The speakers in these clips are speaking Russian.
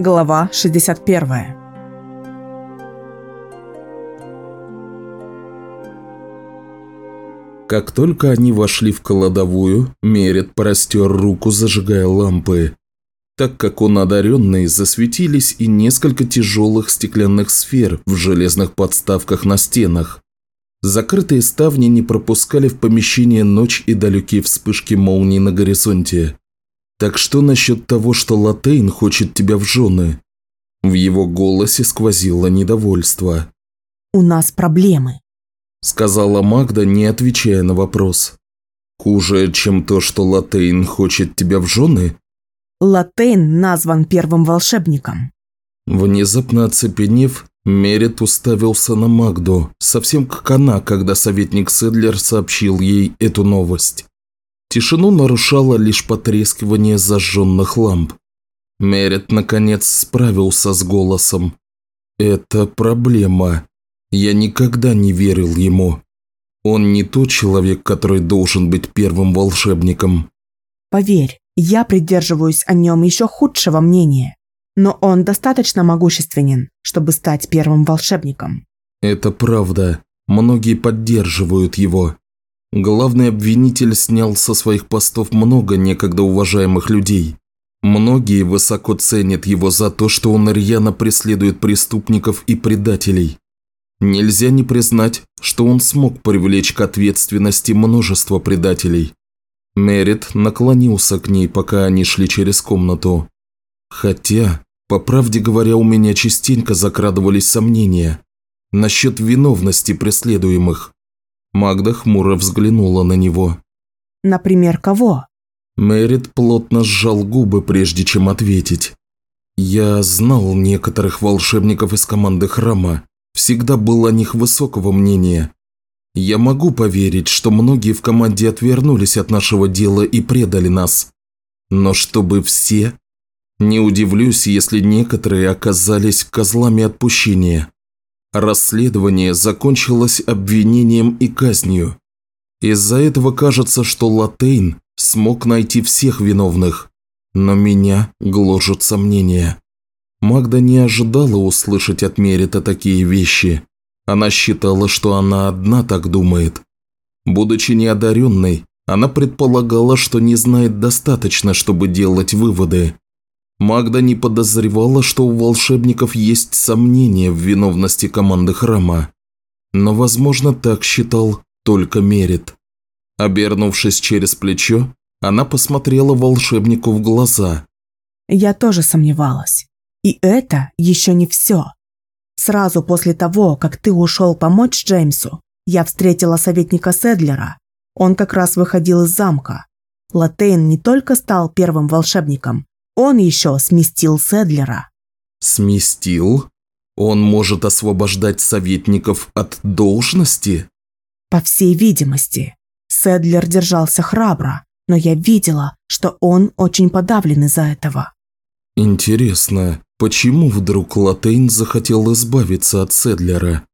Глава 61. Как только они вошли в кладовую, Мерет простер руку, зажигая лампы. Так как он одаренный, засветились и несколько тяжелых стеклянных сфер в железных подставках на стенах. Закрытые ставни не пропускали в помещение ночь и далекие вспышки молний на горизонте. Так что насчет того, что Латейн хочет тебя в жены? В его голосе сквозило недовольство. «У нас проблемы», – сказала Магда, не отвечая на вопрос. «Хуже, чем то, что Латейн хочет тебя в жены?» Латейн назван первым волшебником. Внезапно оцепенев, Мерит уставился на Магду, совсем как она, когда советник Седлер сообщил ей эту новость. Тишину нарушало лишь потрескивание зажженных ламп. Мерет, наконец, справился с голосом. «Это проблема. Я никогда не верил ему. Он не тот человек, который должен быть первым волшебником». «Поверь, я придерживаюсь о нем еще худшего мнения. Но он достаточно могущественен, чтобы стать первым волшебником». «Это правда. Многие поддерживают его. Главный обвинитель снял со своих постов много некогда уважаемых людей. Многие высоко ценят его за то, что он рьяно преследует преступников и предателей. Нельзя не признать, что он смог привлечь к ответственности множество предателей. Мерит наклонился к ней, пока они шли через комнату. Хотя, по правде говоря, у меня частенько закрадывались сомнения насчет виновности преследуемых. Магда хмуро взглянула на него. «Например, кого?» Мэрит плотно сжал губы, прежде чем ответить. «Я знал некоторых волшебников из команды храма, всегда был о них высокого мнения. Я могу поверить, что многие в команде отвернулись от нашего дела и предали нас. Но чтобы все? Не удивлюсь, если некоторые оказались козлами отпущения. Расследование закончилось обвинением и казнью. Из-за этого кажется, что Латейн смог найти всех виновных, но меня гложут сомнения. Магда не ожидала услышать от Мерита такие вещи. Она считала, что она одна так думает. Будучи неодаренной, она предполагала, что не знает достаточно, чтобы делать выводы. Магда не подозревала, что у волшебников есть сомнения в виновности команды храма. Но, возможно, так считал только Мерит. Обернувшись через плечо, она посмотрела волшебнику в глаза. «Я тоже сомневалась. И это еще не все. Сразу после того, как ты ушел помочь Джеймсу, я встретила советника Седлера. Он как раз выходил из замка. Латейн не только стал первым волшебником, он еще сместил Седлера. Сместил? Он может освобождать советников от должности? По всей видимости. Седлер держался храбро, но я видела, что он очень подавлен из-за этого. Интересно, почему вдруг Латейн захотел избавиться от Седлера?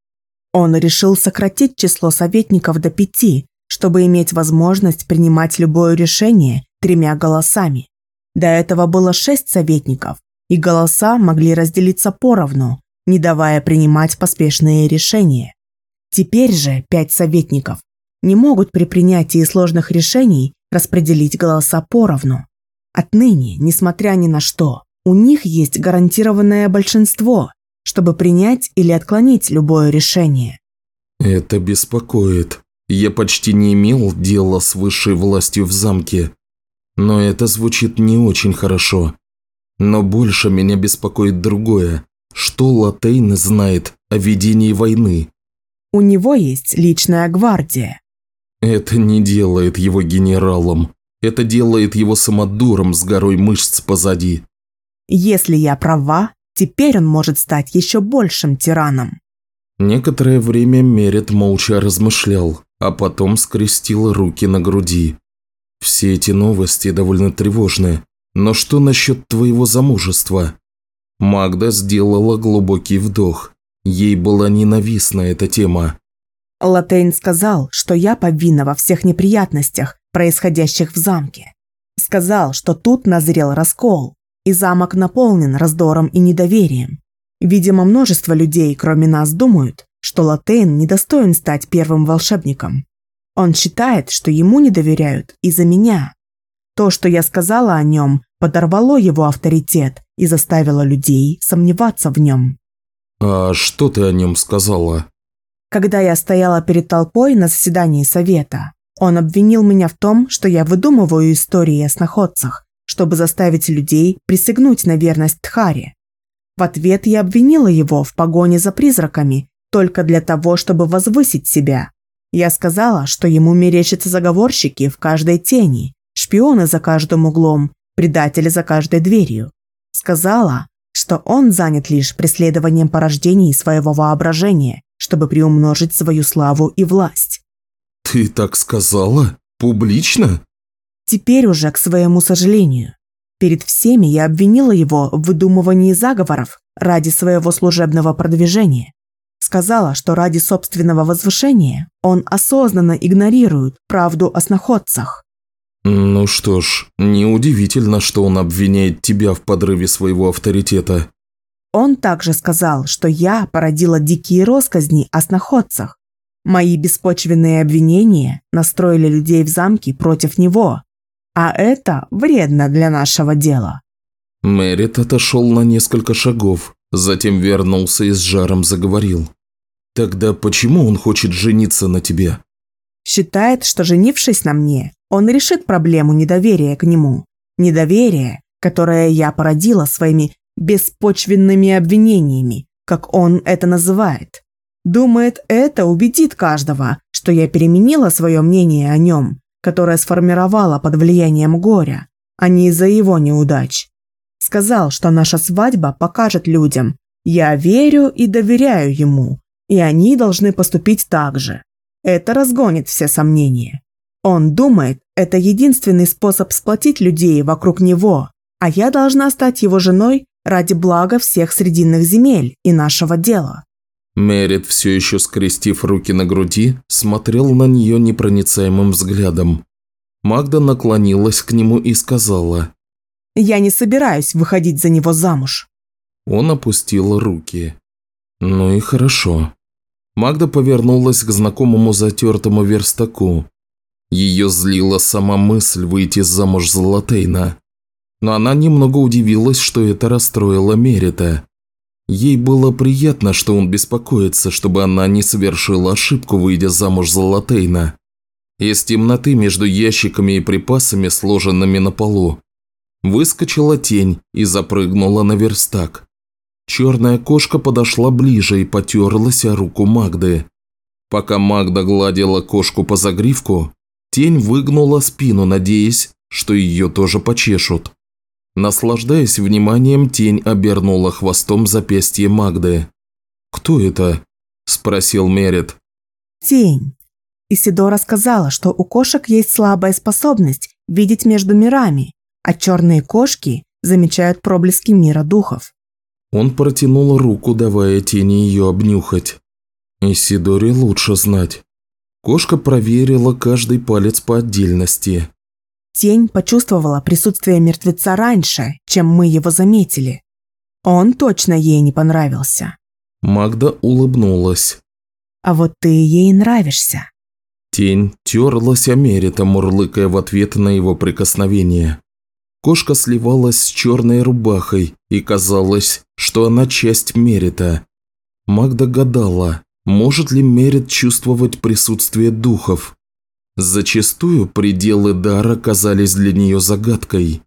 Он решил сократить число советников до пяти, чтобы иметь возможность принимать любое решение тремя голосами. До этого было шесть советников, и голоса могли разделиться поровну, не давая принимать поспешные решения. Теперь же пять советников не могут при принятии сложных решений распределить голоса поровну. Отныне, несмотря ни на что, у них есть гарантированное большинство, чтобы принять или отклонить любое решение. Это беспокоит. Я почти не имел дела с высшей властью в замке, но это звучит не очень хорошо. Но больше меня беспокоит другое. Что Латейн знает о ведении войны? У него есть личная гвардия. Это не делает его генералом. Это делает его самодуром с горой мышц позади. Если я права, теперь он может стать еще большим тираном. Некоторое время Мерет молча размышлял, а потом скрестил руки на груди. Все эти новости довольно тревожны. Но что насчет твоего замужества? Магда сделала глубокий вдох. Ей была ненавистна эта тема. Латейн сказал, что я повинна во всех неприятностях, происходящих в замке. Сказал, что тут назрел раскол. и замок наполнен раздором и недоверием. Видимо, множество людей, кроме нас, думают, что Латейн недостоин стать первым волшебником. Он считает, что ему не доверяют из-за меня. То, что я сказала о нем, подорвало его авторитет и заставило людей сомневаться в нем. «А что ты о нем сказала?» Когда я стояла перед толпой на заседании совета, он обвинил меня в том, что я выдумываю истории о сноходцах, чтобы заставить людей присягнуть на верность Тхаре. В ответ я обвинила его в погоне за призраками только для того, чтобы возвысить себя. Я сказала, что ему мерещатся заговорщики в каждой тени, шпионы за каждым углом, предатели за каждой дверью. Сказала, что он занят лишь преследованием порождений своего воображения, чтобы приумножить свою славу и власть. «Ты так сказала? Публично?» Теперь уже, к своему сожалению. Перед всеми я обвинила его в выдумывании заговоров ради своего служебного продвижения. Сказала, что ради собственного возвышения он осознанно игнорирует правду о сноходцах. Ну что ж, неудивительно, что он обвиняет тебя в подрыве своего авторитета. Он также сказал, что я породила дикие росказни о сноходцах. Мои беспочвенные обвинения настроили людей в замке против него, а это вредно для нашего дела. Мэрит отошел на несколько шагов, затем вернулся и с жаром заговорил. «Тогда почему он хочет жениться на тебе?» Считает, что женившись на мне, он решит проблему недоверия к нему. Недоверие, которое я породила своими беспочвенными обвинениями, как он это называет. Думает, это убедит каждого, что я переменила свое мнение о нем, которое сформировала под влиянием горя, а не из-за его неудач. Сказал, что наша свадьба покажет людям, я верю и доверяю ему, и они должны поступить так же. Это разгонит все сомнения. Он думает, это единственный способ сплотить людей вокруг него, а я должна стать его женой ради блага всех срединных земель и нашего дела. Мерит, все еще скрестив руки на груди, смотрел на нее непроницаемым взглядом. Магда наклонилась к нему и сказала. «Я не собираюсь выходить за него замуж». Он опустил руки. «Ну и хорошо». Магда повернулась к знакомому затертому верстаку, ее злила сама мысль выйти замуж за Латейна. Но она немного удивилась, что это расстроило Мерита. Ей было приятно, что он беспокоится, чтобы она не совершила ошибку, выйдя замуж за Латейна. Из темноты между ящиками и припасами, сложенными на полу, выскочила тень и запрыгнула на верстак. Черная кошка подошла ближе и потерлась о руку Магды. Пока Магда гладила кошку по загривку, Тень выгнула спину, надеясь, что ее тоже почешут. Наслаждаясь вниманием, тень обернула хвостом запястье Магды. «Кто это?» – спросил Мерит. «Тень. Исидора сказала, что у кошек есть слабая способность видеть между мирами, а черные кошки замечают проблески мира духов». Он протянул руку, давая тени ее обнюхать. Исидоре лучше знать. Кошка проверила каждый палец по отдельности. Тень почувствовала присутствие мертвеца раньше, чем мы его заметили. Он точно ей не понравился. Магда улыбнулась. А вот ты ей нравишься. Тень терлась о Мерита, мурлыкая в ответ на его прикосновение. Кошка сливалась с черной рубахой, и казалось, что она часть Мерита. Магда гадала, может ли Мерит чувствовать присутствие духов? Зачастую пределы дара казались для нее загадкой.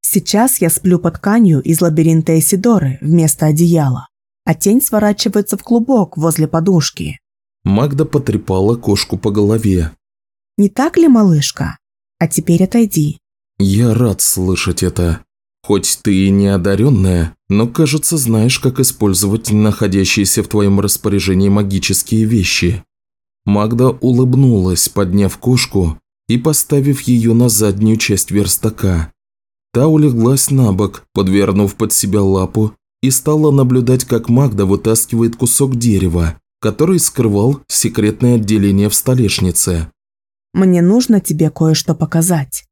Сейчас я сплю под тканью из лабиринта Эсидоры вместо одеяла, а тень сворачивается в клубок возле подушки. Магда потрепала кошку по голове. «Не так ли, малышка? А теперь отойди». «Я рад слышать это. Хоть ты и не одаренная, но, кажется, знаешь, как использовать находящиеся в твоем распоряжении магические вещи». Магда улыбнулась, подняв кошку и поставив ее на заднюю часть верстака. Та улеглась на бок, подвернув под себя лапу, и стала наблюдать, как Магда вытаскивает кусок дерева, который скрывал секретное отделение в столешнице. «Мне нужно тебе кое-что показать».